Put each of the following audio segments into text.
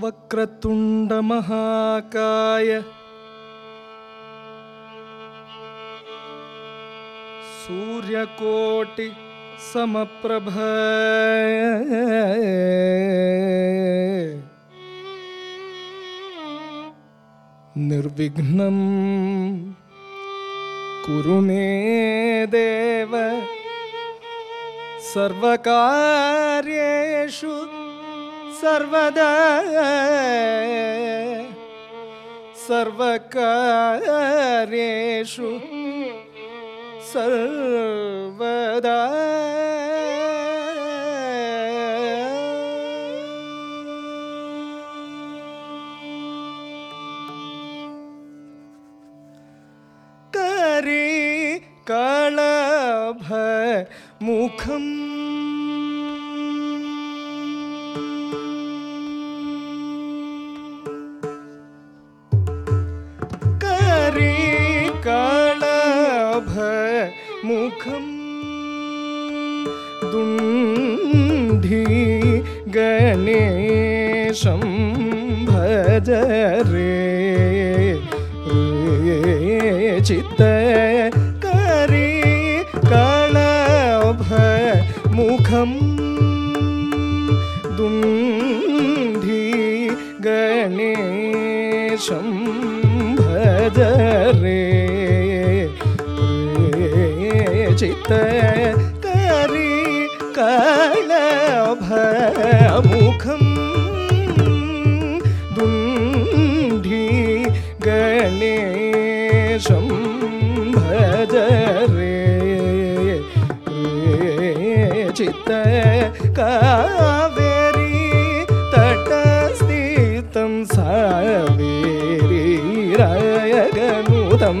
वक्रतुण्डमहाकाय सूर्यकोटिसमप्रभ निर्विघ्नं कुरु मे देव सर्वकार्येषु सर्वद सर्वकार्येषु सर्वदा करी कालभ मुखम् मुखं दुढि गणेशं भज रे चित्र कारि कणभ मुखं दुढि गणेशं भज रे करी तेरी भयमुखम दुन्धी गणेशं भज रे चित्त कावेरी तटस्थितं सावेरी गुतम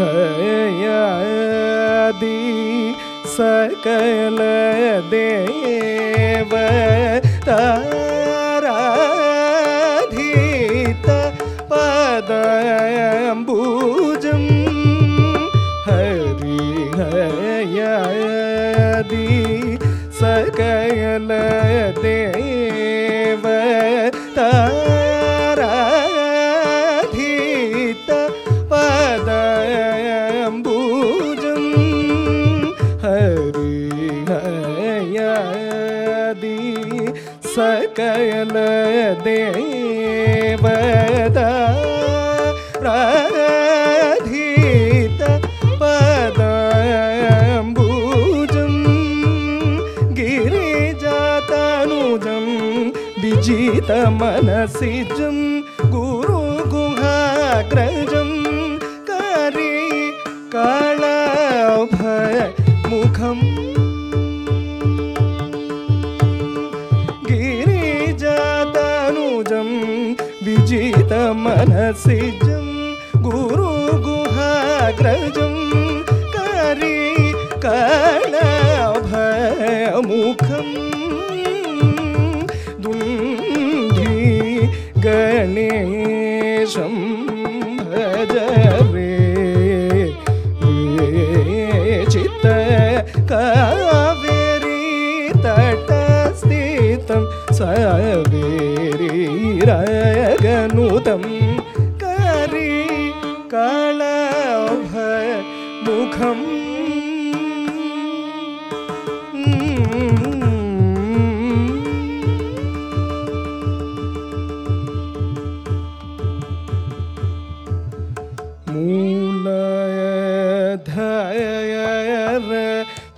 दयादि सकल देव तारा पदा दे वद रधित पदाय बुजम् गिरि जातानुजम् विजित मनसि गुरु गुहाग्र सिजं गुरुगुहाग्रजं करि कलाभमुखं दुन्धि गणेशं भज रे चित्त कावेरी तटस्थित सवेरी रगनुतम् मुखम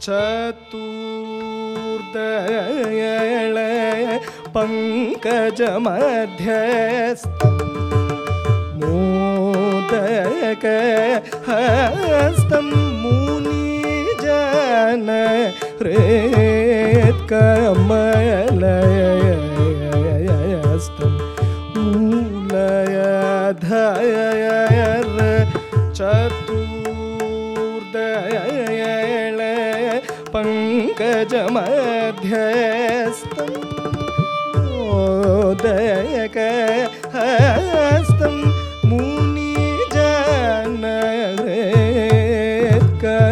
चतुर्दय पङ्कजमध्यस्त जनक हस्तं मुनिजन हृत्कमलयस्तं मूलयधयर चतुर्दयण पङ्कजमध्यस्तं मोदयक हस्त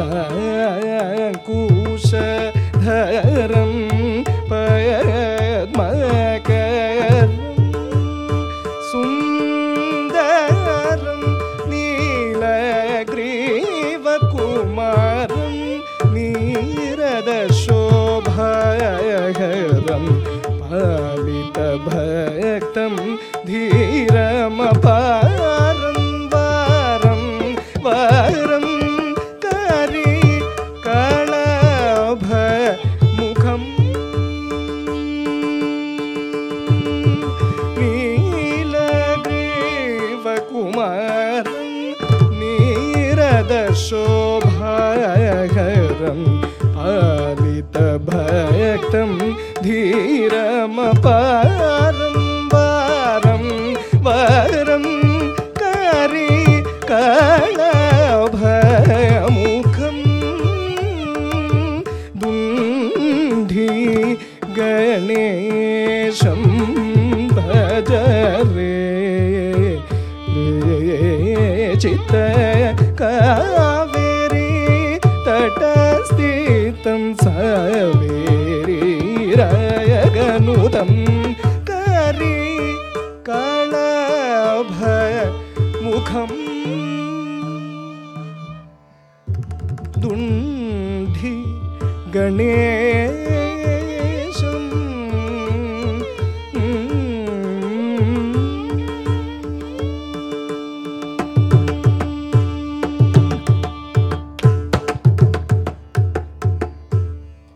ശായകൂശരം പയത്മകരം സുന്ദരം നീലഗ്രീവകുമാരം നീരദശോഭയഹരം പാലിതഭക്തം ധീ आलित भायक्तम धीरम पारं वारं वारं कारे काला भायमुखं दुन्धी साय ए मेरे रायगनुतम करि कलाभय मुखम दुण्डि गणे